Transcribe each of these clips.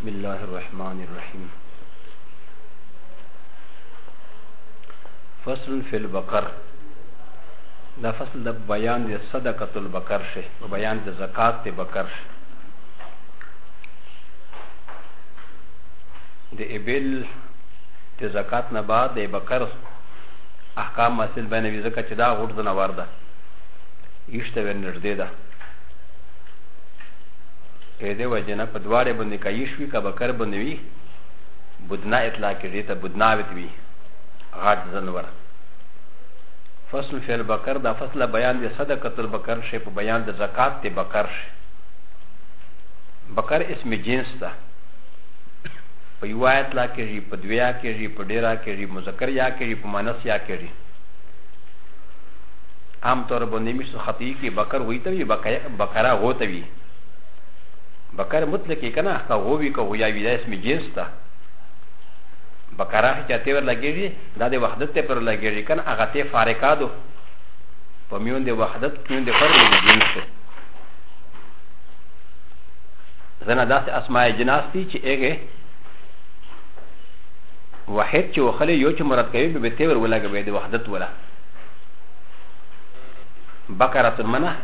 بسم الله الرحمن الرحيم فصل في البقر دا فصل د بیان د صدقه البقر شه بیان د زکات د بقر شه د ابل د زکات نه بعد د بقر احکام مسل بنوي زکه چې دا غوړ د نوار ده یشته ور نږدې ده په دې وجه نه په دواړې باندې کایش وي که بکر باندې وي بدنا اطلاق کېږي ته بدنا وت وي غاټ ځنور فصل فعل بکر دا فصل بیان دی صدقت البکر شي په بیان د زکات ته بکر شي بکر اسم جنس ده په یو آیت لا کېږي په دویا کېږي په ډیرا کېږي مذکر یا کېږي په مانس یا کېږي عام طور باندې مشت خطی کې بکر وي ته وي بکرا هو ته وي بکر مطلق کې کنه هغه ووي کو یا وی داس می جنس ته بکر هغه چې تیر لګیږي دا د وحدت ته پر لګیږي کنه هغه ته فارقادو په میون د وحدت کې د فرد د جنس ته زنه داسې اسماء جناس دي چې هغه واحد چې وخلې یو چې مراد کوي به تیر ولګوي د وحدت ولا بکرة منه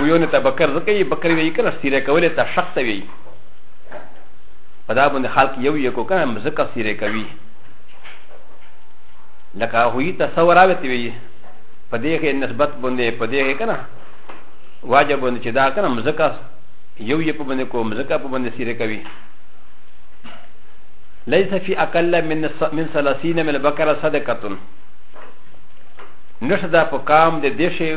ويونه ته بکر ځکه یې بکر وی کنه سیره کولې ته شخص وی په دا باندې خلک یو یو کو کنه مزکه سیره کوي لکه هوی تصور اوت وی په دې کې نسبت باندې په دې کې کنه واجب باندې چې دا کنه مزکه یو یو په باندې کو مزکه په باندې سیره کوي ليس في أقل من من ثلاثين من البقرة صدقة نشد فقام د دشي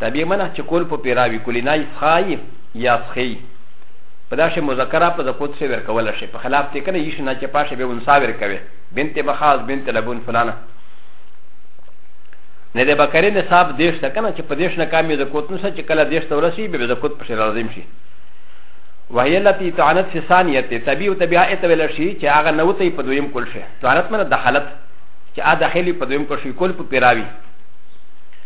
تابع منه چې کول په پیراوي کولینای سخای یا سخی په داسې مذکره په ذکوت سره ورکول شي په خلاف ته کنه یې نه چې پاشه به انسا ورکوي بنت بخاز بنت لبون فلانه نه د بکرې نصاب دیش ته کنه چې په دیش نه کامې ذکوت نو چې کله دیش ته ورسی به ذکوت په لازم شي وهي التي تعنت في ثانيه تبي او تبي هاي تبي لشي چې هغه نو ته په دویم کول شي تعنت منه دخلت چې ا داخلي په دویم کول شي کول په پیراوي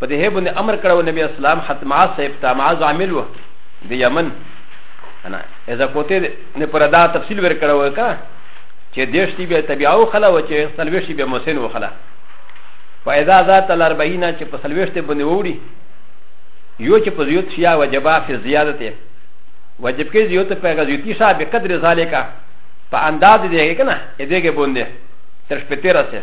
په دې هبن امر کړو نبی اسلام حتی معاذ صاحب ته معاذ عامل و د یمن انا اذا کوته نه پر دا تفصیل ور کړو کا چې دیش دی به تبعو خلا و چې سلویش به محسن و خلا فاذا ذات الاربعین چې په سلویش ته بنې وړي یو چې په زیوت شیا وجبا فی زیادته وجب کې زیوت په غزیوتی شا به قدر ذالکا په انداز دی کنه دې کې بوندې تر شپته راسه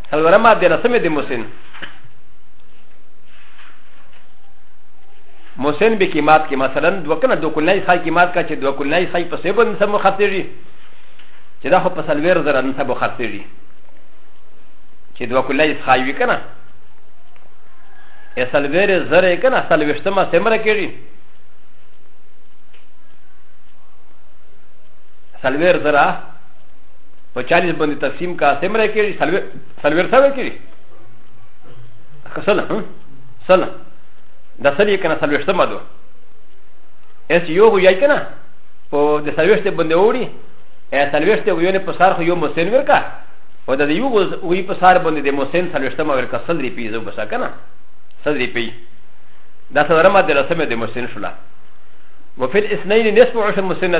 سلورم د لسمې د موسین موسین به قیمت کې مثلا دوه کنه دوه کلنۍ ځای قیمت کا چې دوه کلنۍ ځای په سیبن سمو خرڅېږي چې دا خو په سلویر زره نه سمو خرڅېږي چې دوه کلنۍ ځای وي کنه ا سلویر زره کنه سلوشتمه سمره کېږي سلویر زره په چالیس باندې تقسیم کا سمره کېږي سلویر سوه کېږي سل سل د سل یې کنه سلویر سمه دو اس یو هو یای کنه په د سلویر سته باندې وړي ا سلویر سته ویونه په سار خو یو مسین ورکا او د یو وی په سار باندې د مسین سلویر سمه ورکا سل ری پیزو بس کنه سل ری پی دا سره ما د رسمه د مسین شولا وفي الاثنين نصف عشر مسنه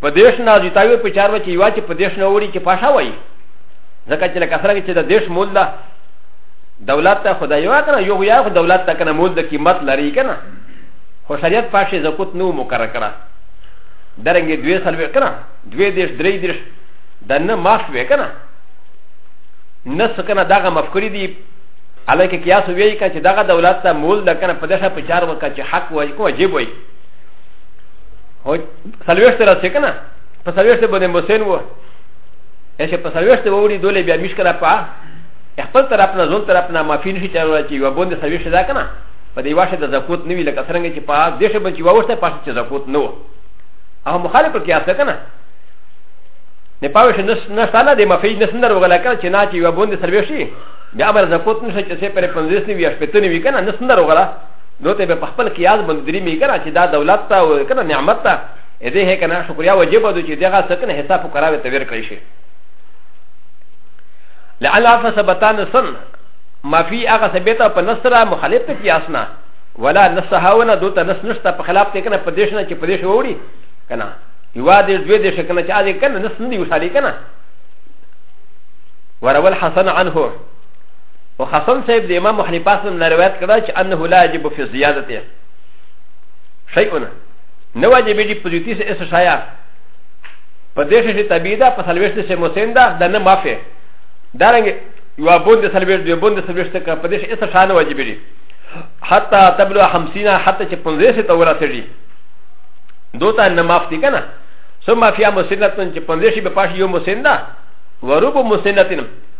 په دیش نه دی تاوی په چار وچی یوا چې په دیش نه وړي چې پاشا وای ځکه چې لکه سره چې د دیش مول ده دولت ته خدای وا کنه یو یا خو دولت ته کنه مول د قیمت لري کنه خو شریعت پاشې زکوت نو مقرر کړه درنګ دوی سلوي کنه دوی دیش درې دیش د نه معاش وې کنه نه څه کنه دغه مفکوري دی علاکه قیاس وی کنه چې دغه دولت ته مول ده کنه په دغه په چار وکړه چې حق وای کو واجب وای سلويشت را چې کنه په سلويشت باندې موسین وو چې په سلويشت ووري دولې بیا مش کنه پا خپل طرف نه زول طرف نه معافي نشي چارو چې یو باندې سلويشت دا کنه په دې واشه د زکوت نه وی لکه څنګه چې په دې شه باندې وورته پاسه چې زکوت نه و هغه مخالف کې اسه کنه نه پاوې شه نس نه سالا دې معافي نس نه وغلا کنه چې نه چې یو باندې سلويشت بیا بر زکوت نشي چې سه پر 15 نه وی شپته نه وی کنه نس نه وغلا نو ته به په خپل قیاس باندې درې می کنه چې دا دولت ته او کنه نعمت ته اې دې هې کنه شکریا واجب ده چې دغه سکنه حساب وکړاوي ته ورکړی شي لعل فسبتان سن ما في هغه ثبته په نصره مخالف ته قیاس نه ولا نصها ولا دوته نص نشته په خلاف ته کنه په دې شنه چې په دې شو وړي کنه یو دې دوی دې شکنه چې اځه کنه نص نه دی وشالي کنه ورول حسن عنه او حسن صاحب د امام حنیفه اسلم نه روایت کړه چې انه لا یجب فی زیادته شیئون نه واجب دی په زیتی سره اس شایا په دې شې طبیعی ده په سلوشت سره مسند ده د نه معافه دا رنګ یو بوند سلوشت یو بوند سلوشت کا په دې شې اس شانه واجب دی حتی تبلو 50 حتی چې 50 سره ورسېږي دوته نه معاف دي کنه ثم فيها مسنتن چې 50 به پاش یو مسند ده ورب مسنتن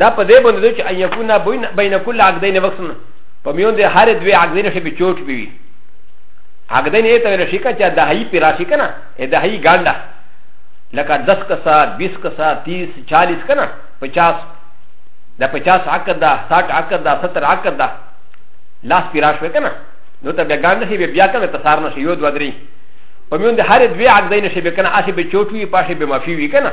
دا په دې باندې چې ان يكون بين كل عقدين وقسم په میون د هر دوی عقدين شي به چوټ به وي عقدين یې ته ویل شي چې د هي پیرا شي کنه د هي ګاندا لکه 10 کسا 20 کسا 30 40 کنه 50 د 50 عقد دا 60 عقد دا 70 عقد دا لاس پیرا شوی کنه نو ته بیا ګاندا شي بیا کنه تسار نه شي یو دوه درې په میون د هر دوی عقدين شي به کنه اسی به چوټ وي پاشه به مافي وي کنه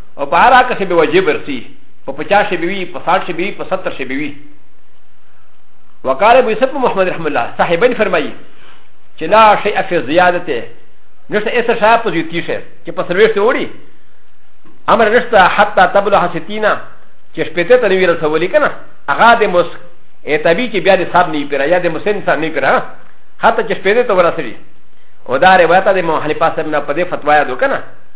او په هر حق شي به وجه برسي په پچاس شي به وي په ساټ شي به وي په ستر شي به وي وقال ابو يوسف محمد رحمه الله صاحبين فرمایي چې لا شيء في زيادته نشته اسر شاء په زیاتی شي چې په سرویشت وړي امر نشته حتی تبلو حسیتینا چې شپته ته نیو رسولي کنه هغه د مس ا تبي چې بیا د صاحب نه پیرا یا د مسن صاحب نه پیرا حتی چې شپته ته ورسېږي او دا روایت د محمد پاسم نه په دې فتوا یادو کنه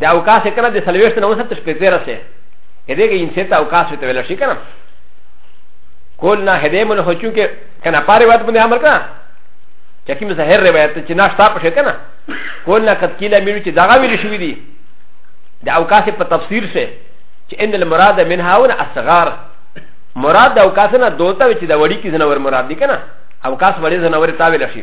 د اوکاس کنه د سلويشت نه وسط شپته رسه هدي کې انسه ته اوکاس ته ویل شي کنه کول نه هدي مون هچو کې کنه پاره وخت باندې امر کنه چې کوم ظاهر روایت چې ناشتا پښه کنه کول نه کت کیله مې چې داغه ویل شوې دي د اوکاس په تفسیر سره چې ان المراد منها ون اصغار مراد د اوکاس نه دوته چې د وړي کې زنور مراد دي کنه اوکاس وړي زنور تاویل شي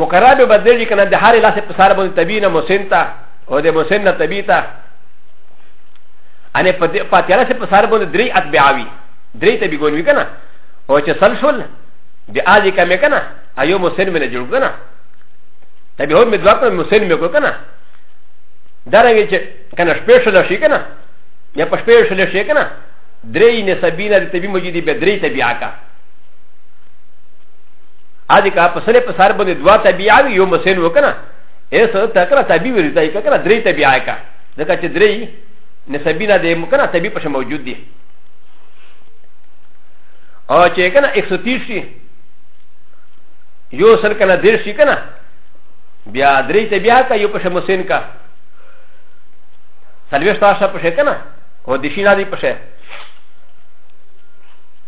مقرر به بدلېږي که نه د هرې لاسې په سر باندې طبیعي نه محسن ته او د محسن نه طبیعي ته ان په فاتحه سره په سر باندې درې اتباعوي درې طبیعي ګونوي که نه او چې سل شول د آجي کمې که نه ایو محسن مې نه جوړ که نه طبیعي هم مې دوه کړم محسن مې کړو که نه دا رنګې چې که نه شپې شل شي که نه یا په شپې شل شي که نه درې نسبینه د طبیعي موجودي به درې طبیعه که ا دې کا په سره په سر باندې دوا طبيعه وي یو مسین وکنه اې سره تکره طبيعي ورته یې کنه درې طبيعه کا ځکه چې درې نسبینا دې مکنه طبيعي په موجود دي او چې کنه 130 شي یو سر کنه دیر شي کنه بیا درې طبيعه کا یو په مسین کا سلويشت عشر په شي کنه او دشینا دې په شي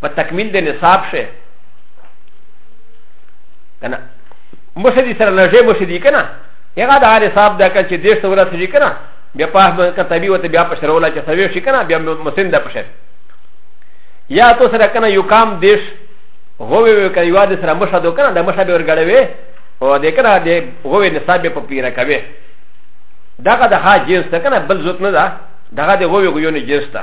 په تکمیل د نصاب شه کنه مشدي سره لږه مشدي کنه هغه د هر حساب دا کچ دې څو ورځې شي کنه بیا په هغه کتابي وته بیا په شروع لا چې سوي شي کنه بیا مسند ده پشه یا تو سره کنه یو کام دیش غوي وي کنه یو د سره مشهدو کنه د مشهد ورګړوي او د کنه د غوي نصاب په پیره کوي دغه د ها جنس ته کنه بل زوت نه ده دغه د غوي غوي نه جنس ته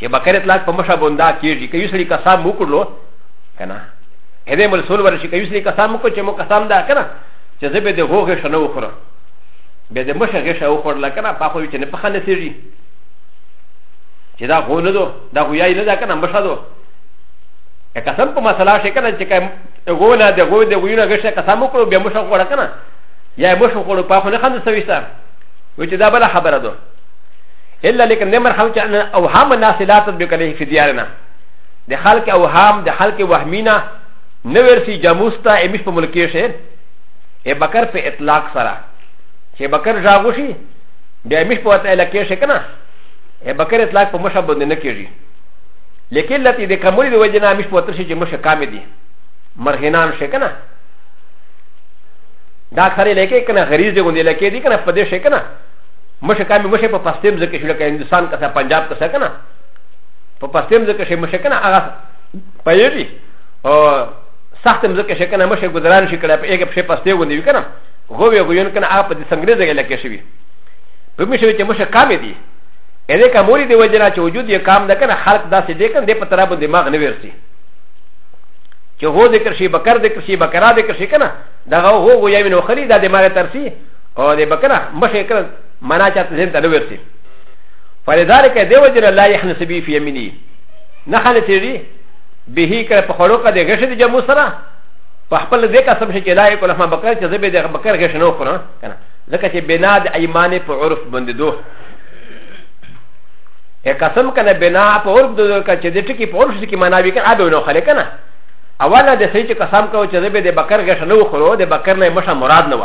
چې بکر اطلاق په مشه بوندا کېږي که یو سړي قسم وکړلو که نه هدې مل سول ورشي که یو سړي قسم وکړو چې مو قسم ده که نه چې زه به د هغو غېښه نه وخورم بیا د مشه غېښه وخورله که نه په خو چې نه پخه نه سېږي چې دا غو نه دو دا غویای نه ده که نه مشه دو که قسم په مسله شي که نه چې که غو نه د غو د غویونه غېښه قسم وکړو بیا مشه وخوړه که نه یا مشه وخوړو په خو نه خنده سوي سره و چې دا بله خبره ده الا لكن نمر خلق ان اوهام الناس لا تطبق عليه في ديارنا د خلق اوهام د خلق وهمينا نورسي جاموستا امش په ملکي شي ای بکر په اطلاق سره چې بکر جاغوشي بیا امش په وته لکه شي کنه ای بکر اطلاق په مشه باندې نه کیږي لیکن لتی د کمولی د وجه نه امش په وته شي چې مشه کامې دي مرغینان شي کنه دا خره لکه کنه غریز دی غوندې لکه دي کنه په دې شي کنه مشه کامی مشه په پستیم زکه شو لکه هندستان کسه پنجاب کسه کنه په پستیم زکه شي مشه کنه هغه پیری او سخت مزکه شي کنه مشه گذران شي کړه په یو په پسته ونی وی کنه غو وی غو یون کنه هغه په دې سنگري ځای لکه شي په مشه چې مشه کامې دي ا دې کوموري دی وجنا چې وجود یې کام ده کنه خلق داسې دی کنه دې په طرف دماغ نه ورسي چې غو ذکر شي بکر ذکر شي بکرا ذکر شي کنه دا غو غو یې نو خري دا دماغ ترسي او د بکنه مخې کړ منا چاته ځین ته نه ورسي فلذلك دی وجنه لا يحنس بي في يميني نه خلې تیری به کړ په خړو کې د غش د جمو سره په خپل دې قسم شي چې لا یې کوله ما بکر چې زبې د بکر غش نه وکړه کنه ځکه چې بنا د ایمان په عرف باندې دوه ا قسم کنه بنا په اور د کا چې د ټکی په اور شي کې معنی وکړ ابه نو خلک کنه اوله د سې چې قسم کو چې به د بکر غش نه وخورو د بکر نه مشه مراد نه و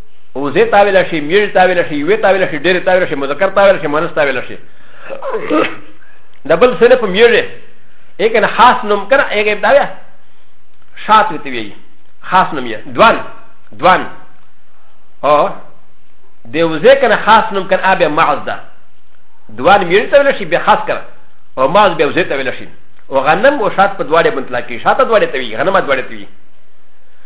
او زه تاویل شي میر تاویل شي وی تاویل شي ډیر تاویل شي مذکر تاویل شي مؤنث تاویل شي د بل سره په میر دی اګه خاص نوم کنه اګه دا وی شات وی وی خاص نوم یې دوان دوان او د وزه کنه خاص نوم کنه ابه معز ده دوان میر تاویل شي به خاص کنه او معز به وزه تاویل شي او غنم او شات په دواړه بنتلا کې شات دواړه توی غنم دواړه توی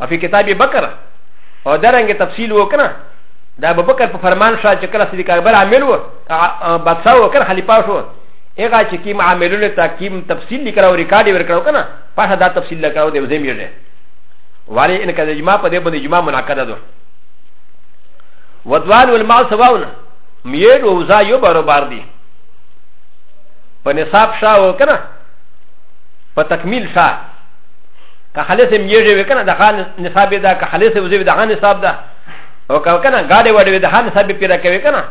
او په کتاب بکر او درنګ تفصیل وکړه دا ابو بکر په فرمان شاه چې کله صدیق اکبر عامل و بادشاہ و کړ خلیفہ شو هغه چې کیم عاملونه تاکیم تفصیل لیکل او ریکارډ یې ورکړو کنه پاشه دا تفصیل لکړو دی زم یې ولی ان کله اجماع په دې باندې اجماع منعقده ده ودوال والماء سواون میډ او زا یو بارو بار دی په نصاب شاه و کنه په تکمیل شاه که خالص هم یې وي کنه د خان نصاب دا که خالص وزي د خان نصاب دا او که کنه ګاډي وړي د خان نصاب پیرا کوي کنه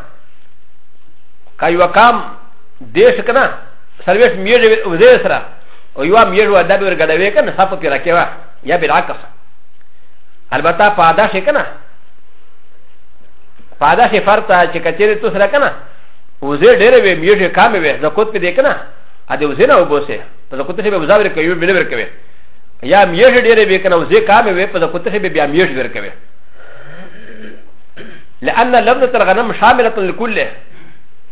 که یو کام دیش کنه سرویس میږي وزي سره او یو میږي ودا به ورګډوي کنه صاف پیرا کوي یا بالعکس البته پادا شي کنه پادا شي فرته چې کچېره تو سره کنه وزي ډېر وي میږي کام وي زکوت په دې کنه ا دې وزي نه وبوسه په زکوت شي به وزاور کوي به ډېر کوي یا میش ډیره وی کنه او زه کام وی په دکو ته به بیا میش ور کوي لان لفظ الغنم شامله لكل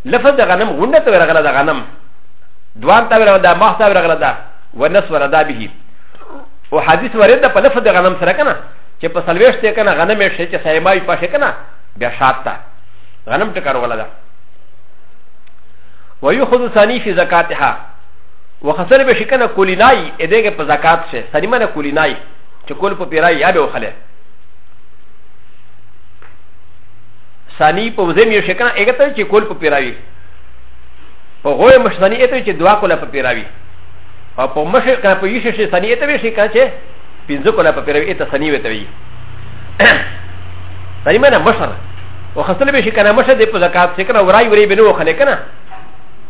لفظ د غنم غنه ته ورغله د غنم دوان ته ورغله د مخ ته ورغله ده ونس وردا به او حدیث ورد په لفظ د غنم سره کنه چې په سلويشت کنه غنم یې شي چې سایمای پښه کنه بیا شات ته غنم ټکر ولا ده ويخذ ثاني في زكاتها و خسل به شکنه کولینای ادګه په زکات شه سریمنه کولینای چې کول په پیرای یا به وخله ثانی په وزم یو شکنه اګه ته چې کول په پیراوی په غوې مشدانی اته چې دعا کوله په پیراوی او په مشه کنه په یشه شي ثانی اته وی شي کنه چې پینځه کوله په پیراوی اته ثانی وته وی ثانی معنی مشر او خسل به شي کنه مشه د په زکات څخه ورای ورای بنو خلک کنه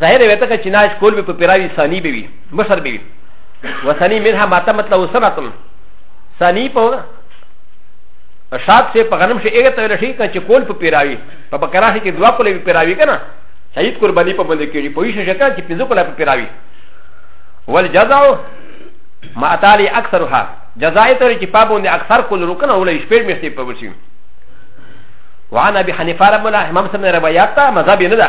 ظاهر وي ته چې ناش کول به په پیراوي ثاني به وي مشر به وي وثاني منها ماته مطلب سنتم ثاني په شاد سے په غنم شي هغه ته ویل شي چې کول په پیراوي په بکرا شي کې دوا کولې په پیراوي کنه شهید قرباني په باندې کېږي په هیڅ شکل چې پنځه کوله په پیراوي ول جزاو ما تعالی اکثرها جزای ته چې پابوندې اکثر کول رکنه ولې شپږ میاشتې په ورسي وعن ابي حنيفه رحمه الله امام سمي روايات مذهب نه ده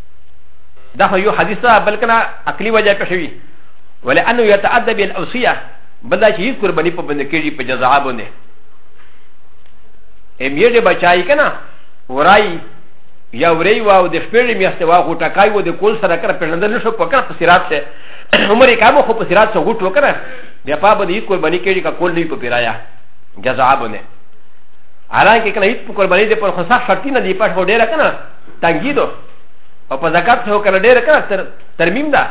دا خو یو حدیث ده بلکې نه عقلي وجه پېښ وي ولانه یتعدى بالاوصیه بل دا چې هیڅ قرباني په بند کېږي په جزا باندې ام یې دې بچای کنه ورای یا ورای واو د شپېړې میاشتې وا غو ټکای و د کول سره کړه پېژندل نشو په کړه په سرات سره عمر یې کامو خو په سرات سره غوټ وکړه بیا په باندې هیڅ قرباني کېږي کا کول نه په پیرایا جزا باندې حالانکه کله هیڅ قرباني دې پر خو سخت شرطي نه دی پښه ډېره کنه تنګي دو او په زکات سره کنه ډېر کنه تر ترمیم ده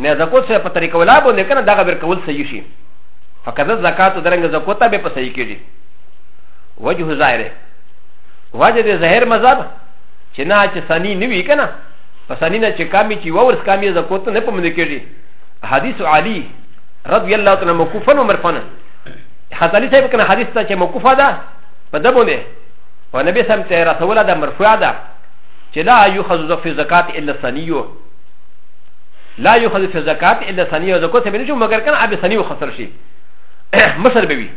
نه زکات سره په طریقه ولا باندې کنه دغه بر کول صحیح شي فقط زکات درنګ زکات به په صحیح کېږي وجه ظاهر وجه د ظاهر مذهب چې نه چې سنی نه وی کنه په سنی نه چې کامي چې وورس کامي زکات نه پمند کېږي حدیث علی رضی الله تعالی موقوفا و مرفعا حضرت علی صاحب کنه حدیث ته چې موقوفه ده په دبونه په نبي سم ته رسوله د مرفوع ده چې لا یوخذ فی زکات الا سنیو لا یوخذ فی زکات الا سنیو زکات به نشو مگر کنه ابي سنیو خسر شي مصر به وي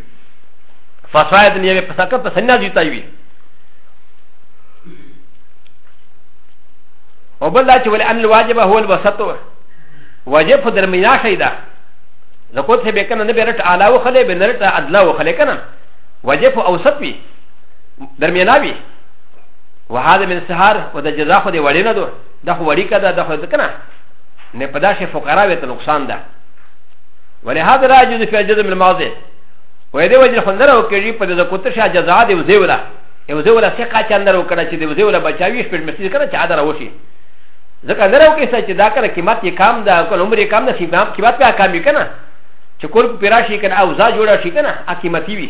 فساید نیوی پسکه پسنه جوتای وي و بل دا چې ولې ان الواجب هو الوسط واجب په درمینا شي دا زکوت به کنه نه بیرټ اعلی وخلې به نرټ ادلا وخلې کنه واجب اوسط وي درمیانا وي وهذا من سهار و د جزا خو د وړې نه دو دا خو وړي کده دا خو د کنه نه په داسې فقرا وي ته نقصان ده ولهذا لا يجوز في الجزم الماضي و دې وجه خو نه وکړي په د کوتر شا جزا دی وزي ولا یو زه ولا ثقه چا نه وکړه چې د وزي ولا بچاوي شپږ مسجد کنه چې عادره وشي ځکه نه راو کېسه چې دا کله قیمت یې کم ده کله عمر یې کم ده سیمام قیمت بیا کم وي کنه چې کول په پیرا شي کنه او ځا جوړا شي کنه حکیمتي وي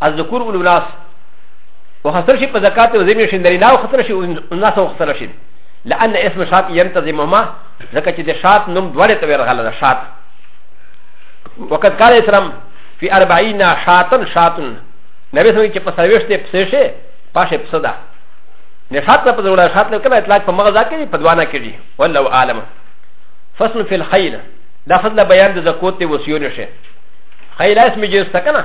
از ذکور اول ناس و خسر شي په زکات او زمي شي نرينا او خسر شي الناس او خسر شي لان اسم شات ينتظمهما ځکه چې د شات نوم دواړه ته ورغله ده شات وقد قال اسلام في اربعين شاتن شاتن نبي سمي چې په سرويشت په سه شي پاشه په صدا نه شات په دواړه شات له کله اطلاق په مغزا کې په دوانه کې دي والله عالم فصل في الخيل دا فضل بيان د زکوت ته وسيونه شي خيل اسم جنس تکنه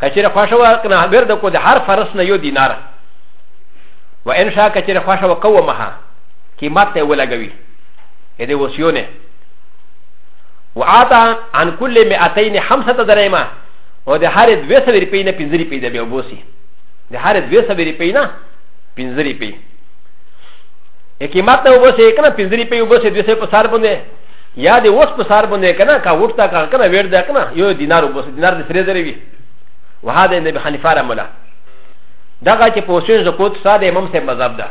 کچره خوښه وه کنه هبر د کو د هر فرس نه یو دینار و ان شاء کچره خوښه وه کوه مها قیمت ته ولګوي اې د وسیونه و آتا عن کل مئتین خمسه درایما او د هر دوه سوي روپی نه پنځه روپی د بیا وبوسي د هر دوه سوي روپی نه پنځه روپی قیمت ته وبوسي کنه پنځه روپی وبوسي دوه سوي په سر باندې یا د اوس په سار باندې کنه کا ورته کا کنه ویر ده کنه یو دینار وبس دینار د سری زری وی وهذا نبی حنیفه رحمله دغه چې په اوسین زکوت ساده امام صاحب مذهب ده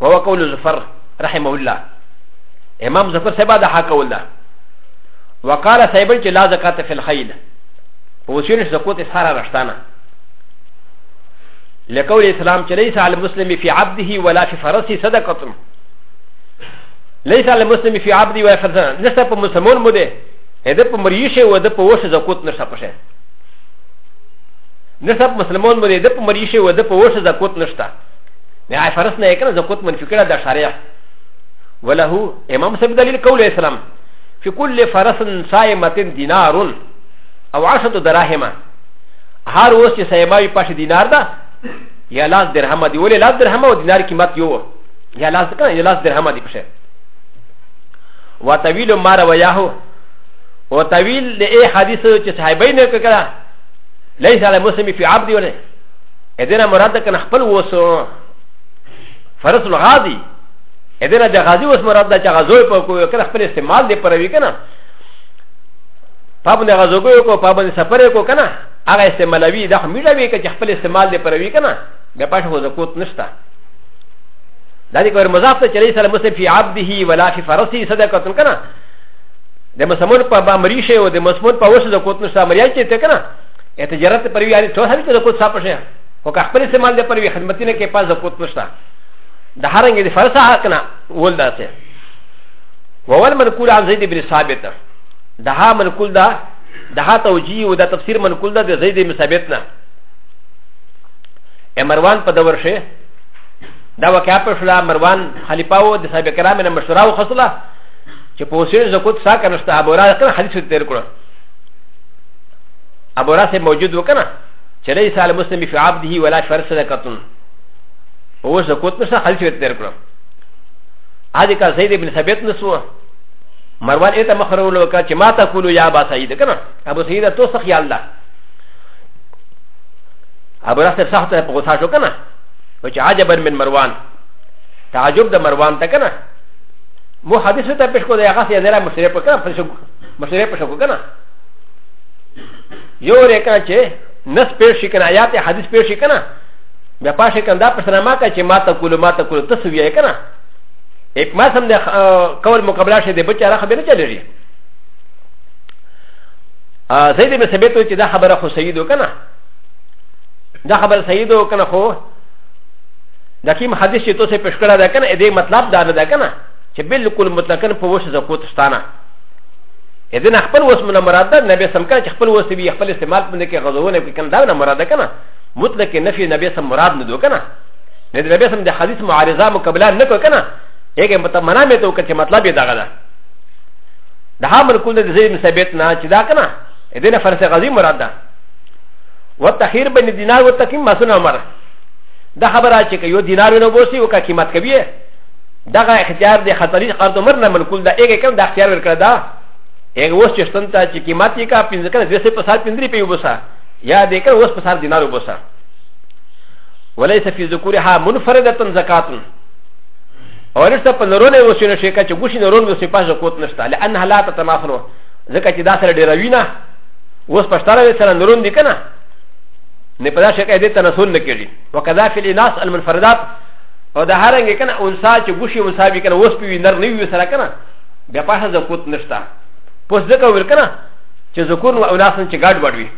وهو قول زفر رحمه الله امام زفر صاحب ده حق ولا وقال صاحب چې لا زکات فی الخیل په اوسین زکوت سارا رښتانه لقول اسلام چې ليس على المسلم في عبده ولا في فرسه صدقه ليس على المسلم في عبد ولا خزانه نشتا په مسلمون مو ده هدا په مريشه و ده په وشه زکوت نشتا پشه نشتا په مسلمون مو ده ده په مريشه و ده په وشه زکوت نشتا نه اي فرس نه کنه زکوت من فکر ده شريعه وله امام سب دليل قول اسلام في كل فرس صائمه دينار او عشره دراهم هر اوس چې صائمه پاشه دينار ده يا لاس درهم دي ولې لاس درهم او دينار قيمت يو يا لاس كان يا لاس درهما دي بشه وطويل ما روياه وطويل لأي حديث صحابين كلا ليس على مسلم في عبد ولا اذن مراد كان خپل وسو فرس الغازي اذن د غازي وس مراد د غازوي په کو کله خپل استعمال دی پروي کنه پابند غازوګو کو پابند سفر کو کنه هغه استعمالوي د خمیره وی که خپل استعمال دی پروي کنه د پښه زکوت نشته دا دې کور مضاف ته چلی سره مسلم فی عبده ولا فی فرسی صدقه کنه د مسمون په با مری شی او د مسمون په وسه د کوت نو سره مریان چې ته کنه اتجارت پر وی یعنی ټول هغه چې د کوت صاحب شه او که خپل استعمال د پر وی خدمتینه کې پاس د کوت نشتا د هرنګ د فرسه حق نه ول داسه وول منقول عن زید بن ثابت د ها منقول دا د ها توجیه او د تفسیر منقول دا د زید بن ثابت نه امروان په دور شه دا واقعا په شلا مروان خلیفہ و د صاحب کرام نه مشوره و خصله چې په وسیل زکوت سا کنهشته ابو را کنه حدیث تیر کړو ابو را سه موجود وکنه چې ليس على مسلم في عبده ولا شر صدقه هو زکوت نشه حدیث تیر کړو هذه کا زید بن ثابت نسو مروان ایت مخرول وکړه چې ما تقول یا ابا سعید کنه ابو سعید تو سخی الله ابو راسل سخت په غوسه شو کنه و چې عجبا من مروان تعجب د مروان ته کنه مو حدیث ته پیش کو دی هغه سي زرا مشری په کنه پښو مشری په شو کنه یو ری کنه چې نس پیش شي کنه آیات حدیث پیش شي کنه بیا پاشه کنه دا پښنه ما کا چې ما ته کول ما ته کول تسویه کنه ایک ما سم د قول مقابله شه د بچا را خبره چلېږي زید بن ثابت چې دا خبره خو سیدو کنه دا خبر صحیح ده کنه خو دا کوم حدیث چې تاسو پیش کړی دا کنه دې مطلب دا نه ده کنه چې بالکل مطلقاً په وښه زکوت شتانه اذن خپل وس من مراد ده نبی سم کنه چې خپل وس به خپل استعمال باندې کې غزوونه کې کنه دا نه مراد ده کنه مطلق نفي نبی سم مراد نه دو کنه نه نبی سم د حدیث معارضه مقابله نه کو کنه هغه متمنا مې ته وکړي مطلب یې دغه ده د حامل کول د زید مثبت نه چې دا کنه اذن فرس غزي مراد ده و تخیر بین دینار و تقیم مسن عمر دا خبره چې که یو دینار ونه بوسي او که قیمت کوي دغه اختیار د خطري قرض عمر نه منقول ده ایګه کوم د اختیار ورکړه ده ایګه اوس چې ستن ته چې قیمت یې کا پنځه کړه دوه سه په سال پندري پیو بوسا یا دې کړه اوس په سال دینار وبوسا وليس في ذكورها منفردة زكاة وليس په نرونه وسونه شي کا چې ګوشي نرونه وسې پاجه کوت نشته لانها لا تتماثل ځکه چې دا سره ډیروي نه اوس پښتانه دې سره نورون دي که نه نه په دا شکه دې تناسل نه کېږي وکذا فی الاناس المنفردات او دا هرنګ که نه انسا چې ګوشي انسا وي که نه اوس پوي نر نه وي سره که نه بیا پاشه زکوت نشته پوس ځکه ویل که نه چې ذکور او اناسن چې ګډ وډ وي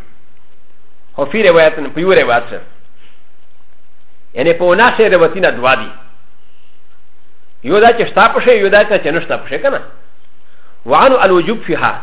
او فی روایت نه په یو روایت سره یعنی په اناس روایت نه دوا دي یو دا چې شتا پښې یو دا چې نشتا پښې که نه وعنو الوجوب فيها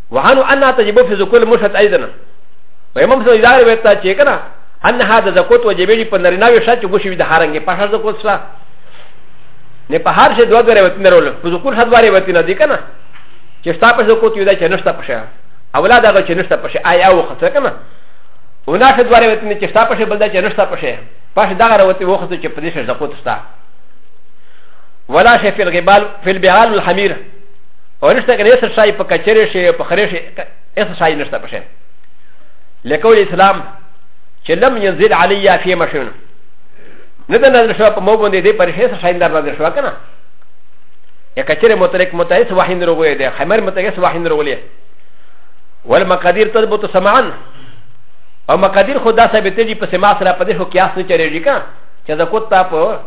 وهن انها تجب في ذكور المشهد ايضا ويمم سو اذا رويتا تشيكنا ان هذا زكوت وجبيني بنرنا وشات غشي بده هرنگي پاشا زكوت سلا نه په هر شي دوه غره وتنه رول په ذکر حد واره وتنه دي کنه چې ستا په زکوت یو دا چې نشته پشه اولاد هغه چې نشته پشه آیا او خطر کنه ونا شد واره وتنه چې ستا پشه بل دا چې نشته پشه پشه دا غره وتنه وخت چې په دې شي زکوت ستا ولا شي في الغبال في البعال الحمير او نشته کنه اسر شای په کچره شي په خره شي اسر شای نشته پشه لکول اسلام چې لم ينزل عليا في مشن نه ده نظر شو په مو باندې دې پر هیڅ شاین در نظر شو کنه یا کچره متلک متایس واحد روغې ده خمر متایس واحد روغلې ول مقادیر تثبت سمعا او مقادیر خدا ثابت دي په سماع سره په دې هو قیاس نه چریږي کنه چې دا کوتا په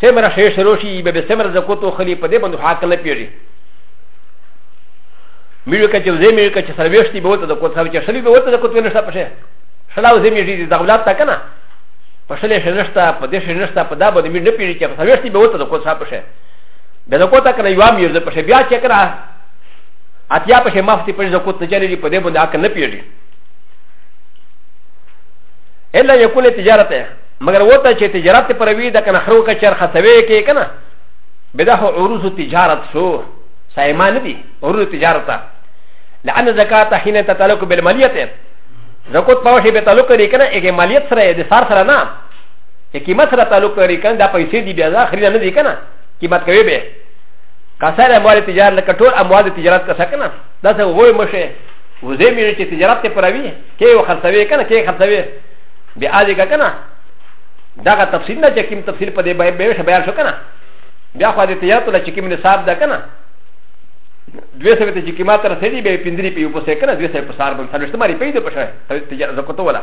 سمره شي شروع شي به سمره زکوتو خلی په دې باندې حق نه پیږي مې وکړ چې زه مې وکړ چې سرويشتي به وته د کوڅه چې شلی به وته د کوڅه نشته پشه شلاو زه مې دې د اولاد تا کنه په شلې شنشتا په دې شنشتا په دا باندې مې نه پیږي چې سرويشتي به وته د کوڅه پشه به د کوڅه کنه یو مې د پشه بیا چې کړه اتیا پشه مفتي پشه د کوڅه چلې په دې باندې حق نه پیږي الا يكون تجارته مگر و ته چې تجارت ته پروي د کنه خرو که چر خسوي کې کنه به دا عروض تجارت شو سایمان دي عروض تجارت ته لأن زکات حين تتعلق بالمالية زکات په شی به تعلق لري کنه یې مالیت سره د سار سره نه یې قیمت سره تعلق لري کنه دا پیسې دي بیا دا خرید نه دي کنه قیمت کوي به کسر اموال تجارت لکه ټول اموال تجارت کسه کنه دا څه وای مشه وزې مې چې تجارت ته پروي کې خرڅوي کنه کې خرڅوي بیا دې کا کنه دا غا تفصیل نه چې کوم تفصیل په دې باندې به بیان شو کنه بیا خو دې تجارت له چې کوم نصاب ده کنه دوی سره ته چې کیما تر سړي به پندري پیو په سکه نه دوی سره په سار باندې سره استعمالي پیدا پښه تجارت زکوته ولا